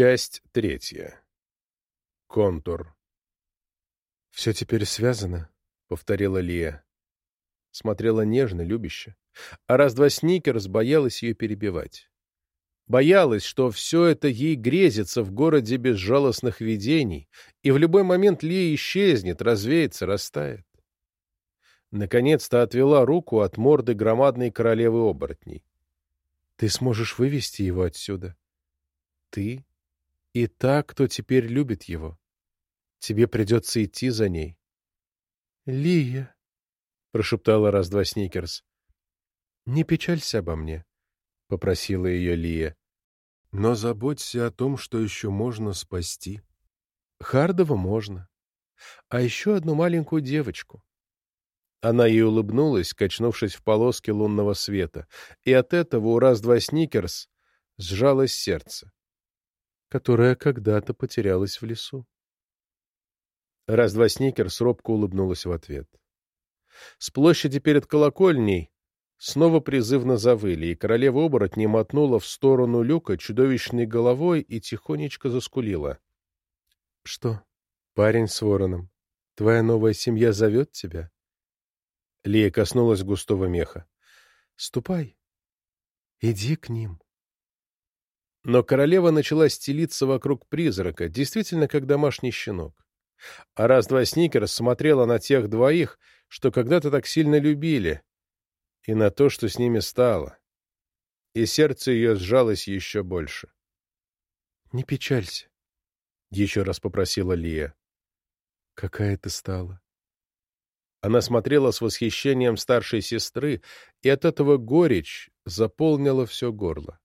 Часть третья. Контур. «Все теперь связано», — повторила Лия. Смотрела нежно, любяще. А раз-два Сникерс боялась ее перебивать. Боялась, что все это ей грезится в городе безжалостных видений, и в любой момент Лия исчезнет, развеется, растает. Наконец-то отвела руку от морды громадной королевы оборотней. «Ты сможешь вывести его отсюда. Ты и та, кто теперь любит его. Тебе придется идти за ней. — Лия, — прошептала раз-два Сникерс. — Не печалься обо мне, — попросила ее Лия. — Но заботься о том, что еще можно спасти. Хардова можно. А еще одну маленькую девочку. Она ей улыбнулась, качнувшись в полоске лунного света, и от этого у раз-два Сникерс сжалось сердце которая когда-то потерялась в лесу. Раз-два Сникерс робко улыбнулась в ответ. С площади перед колокольней снова призывно завыли, и королева оборотней мотнула в сторону люка чудовищной головой и тихонечко заскулила. — Что, парень с вороном, твоя новая семья зовет тебя? Лия коснулась густого меха. — Ступай, иди к ним. Но королева начала стелиться вокруг призрака, действительно как домашний щенок. А раз-два Сникерс смотрела на тех двоих, что когда-то так сильно любили, и на то, что с ними стало. И сердце ее сжалось еще больше. — Не печалься, — еще раз попросила Лия. — Какая ты стала. Она смотрела с восхищением старшей сестры, и от этого горечь заполнила все горло.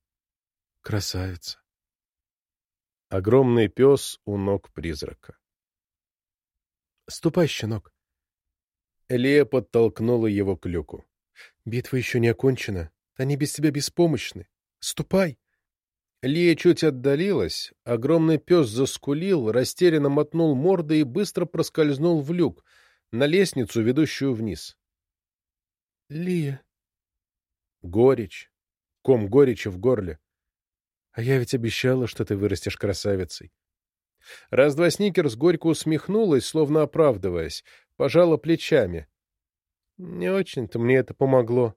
Красавица. Огромный пес у ног призрака. «Ступай, щенок!» Элия подтолкнула его к люку. «Битва еще не окончена. Они без тебя беспомощны. Ступай!» Лия чуть отдалилась, огромный пес заскулил, растерянно мотнул мордой и быстро проскользнул в люк, на лестницу, ведущую вниз. «Лия!» Горечь. Ком горечи в горле. А я ведь обещала, что ты вырастешь красавицей. Раз-два Сникерс горько усмехнулась, словно оправдываясь, пожала плечами. — Не очень-то мне это помогло.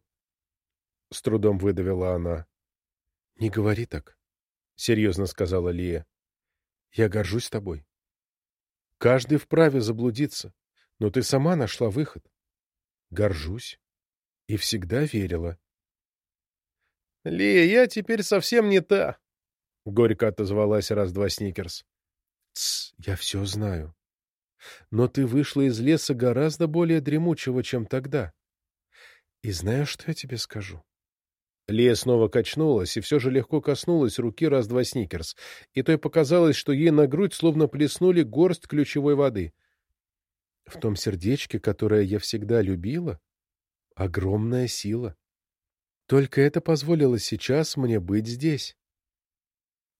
— с трудом выдавила она. — Не говори так, — серьезно сказала Лия. — Я горжусь тобой. Каждый вправе заблудиться, но ты сама нашла выход. Горжусь. И всегда верила. — Лия, я теперь совсем не та, — горько отозвалась раз-два Сникерс. — Тсс, я все знаю. Но ты вышла из леса гораздо более дремучего, чем тогда. И знаешь, что я тебе скажу? Лия снова качнулась и все же легко коснулась руки раз-два Сникерс, и той показалось, что ей на грудь словно плеснули горсть ключевой воды. В том сердечке, которое я всегда любила, огромная сила. Только это позволило сейчас мне быть здесь.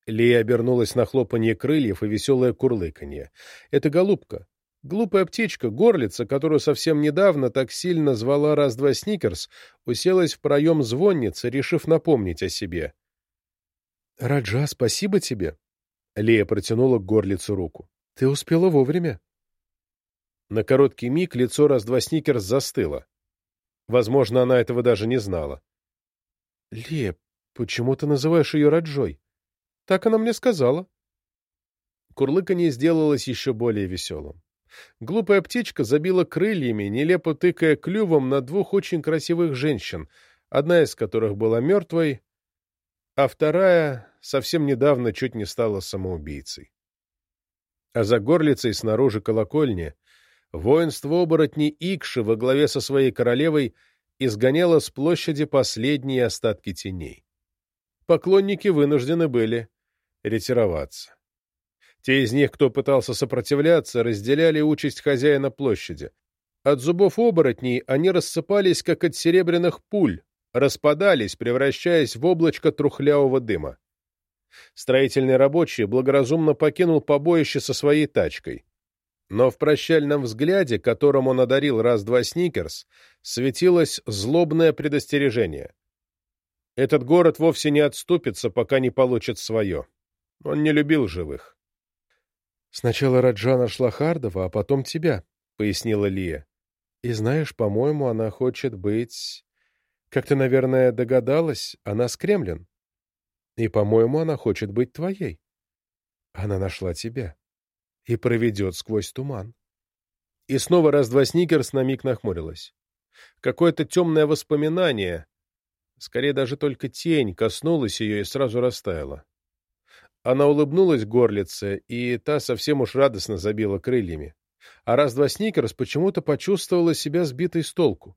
Лия обернулась на хлопанье крыльев и веселое курлыканье. Это голубка. Глупая птичка, горлица, которую совсем недавно так сильно звала раз-два Сникерс, уселась в проем звонницы, решив напомнить о себе. — Раджа, спасибо тебе! — Лия протянула к горлицу руку. — Ты успела вовремя. На короткий миг лицо раз-два Сникерс застыло. Возможно, она этого даже не знала. — Лия, почему ты называешь ее Раджой? Так она мне сказала. Курлыканье сделалось еще более веселым. Глупая птичка забила крыльями, нелепо тыкая клювом на двух очень красивых женщин, одна из которых была мертвой, а вторая совсем недавно чуть не стала самоубийцей. А за горлицей снаружи колокольни воинство оборотней Икши во главе со своей королевой изгоняло с площади последние остатки теней. Поклонники вынуждены были ретироваться. Те из них, кто пытался сопротивляться, разделяли участь хозяина площади. От зубов оборотней они рассыпались, как от серебряных пуль, распадались, превращаясь в облачко трухлявого дыма. Строительный рабочий благоразумно покинул побоище со своей тачкой. Но в прощальном взгляде, которым он одарил раз-два Сникерс, светилось злобное предостережение. Этот город вовсе не отступится, пока не получит свое. Он не любил живых. «Сначала Раджа нашла Хардова, а потом тебя», — пояснила Лия. «И знаешь, по-моему, она хочет быть... Как ты, наверное, догадалась, она с Кремлин. И, по-моему, она хочет быть твоей. Она нашла тебя и проведет сквозь туман». И снова раз-два Сникерс на миг нахмурилась. Какое-то темное воспоминание, скорее даже только тень, коснулась ее и сразу растаяла. Она улыбнулась горлице, и та совсем уж радостно забила крыльями. А раз-два Сникерс почему-то почувствовала себя сбитой с толку.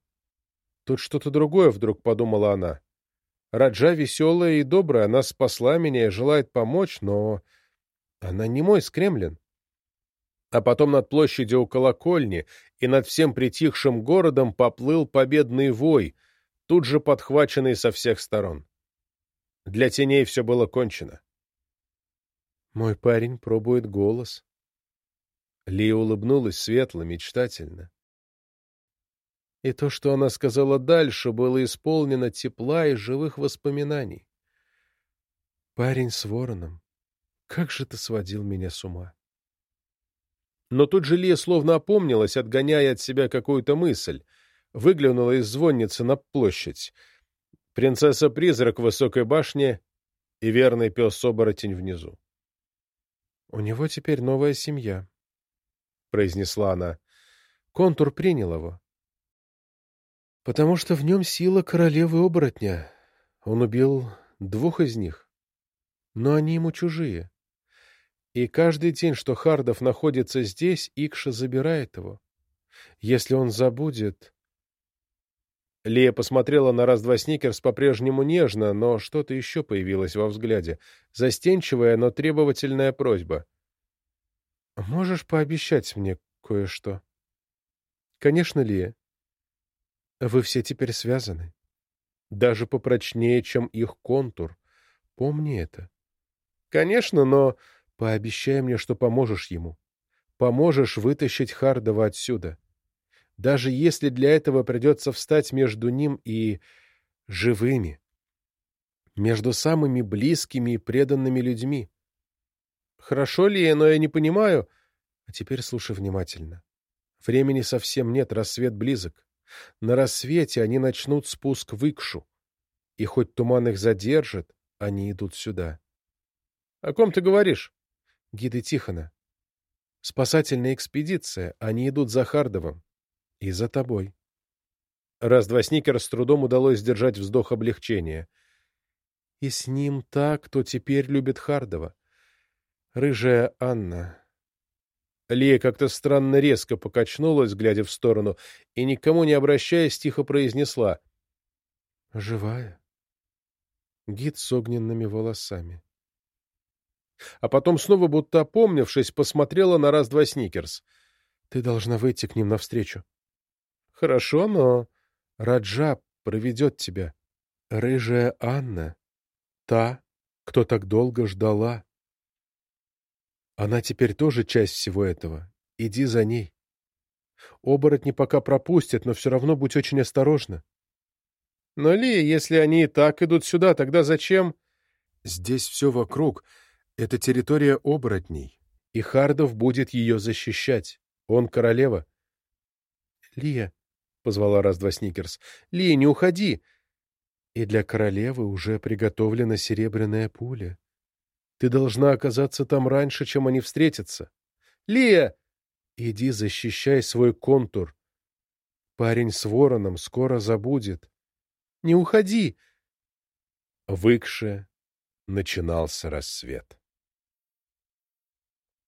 Тут что-то другое вдруг, подумала она. Раджа веселая и добрая, она спасла меня и желает помочь, но она не мой скремлин. А потом над площадью у колокольни и над всем притихшим городом поплыл победный вой, тут же подхваченный со всех сторон. Для теней все было кончено. Мой парень пробует голос. Лия улыбнулась светло, мечтательно. И то, что она сказала дальше, было исполнено тепла и живых воспоминаний. Парень с вороном, как же ты сводил меня с ума. Но тут же Лия словно опомнилась, отгоняя от себя какую-то мысль. Выглянула из звонницы на площадь. Принцесса-призрак в высокой башне и верный пес-оборотень внизу. — У него теперь новая семья, — произнесла она. Контур принял его. — Потому что в нем сила королевы-оборотня. Он убил двух из них. Но они ему чужие. И каждый день, что Хардов находится здесь, Икша забирает его. Если он забудет... Лия посмотрела на раз-два Сникерс по-прежнему нежно, но что-то еще появилось во взгляде. Застенчивая, но требовательная просьба. «Можешь пообещать мне кое-что?» «Конечно, Лия. Вы все теперь связаны. Даже попрочнее, чем их контур. Помни это». «Конечно, но...» Пообещай мне, что поможешь ему. Поможешь вытащить Хардова отсюда. Даже если для этого придется встать между ним и живыми. Между самыми близкими и преданными людьми. Хорошо ли, но я не понимаю. А теперь слушай внимательно. Времени совсем нет, рассвет близок. На рассвете они начнут спуск в Икшу. И хоть туман их задержит, они идут сюда. — О ком ты говоришь? гиды Тихона. Спасательная экспедиция, они идут за Хардовым. И за тобой. Раз-два Сникер с трудом удалось сдержать вздох облегчения. И с ним та, кто теперь любит Хардова. Рыжая Анна. Лия как-то странно резко покачнулась, глядя в сторону, и, никому не обращаясь, тихо произнесла. «Живая?» Гид с огненными волосами а потом снова, будто опомнившись, посмотрела на раз-два Сникерс. — Ты должна выйти к ним навстречу. — Хорошо, но... Раджа проведет тебя. Рыжая Анна. Та, кто так долго ждала. Она теперь тоже часть всего этого. Иди за ней. Оборотни пока пропустят, но все равно будь очень осторожна. — Но, Ли, если они и так идут сюда, тогда зачем... — Здесь все вокруг это территория оборотней, и Хардов будет ее защищать. Он королева. — Лия, — позвала раз-два Сникерс, — Лия, не уходи! И для королевы уже приготовлена серебряная пуля. Ты должна оказаться там раньше, чем они встретятся. — Лия! Иди защищай свой контур. Парень с вороном скоро забудет. Не уходи! В Икше начинался рассвет.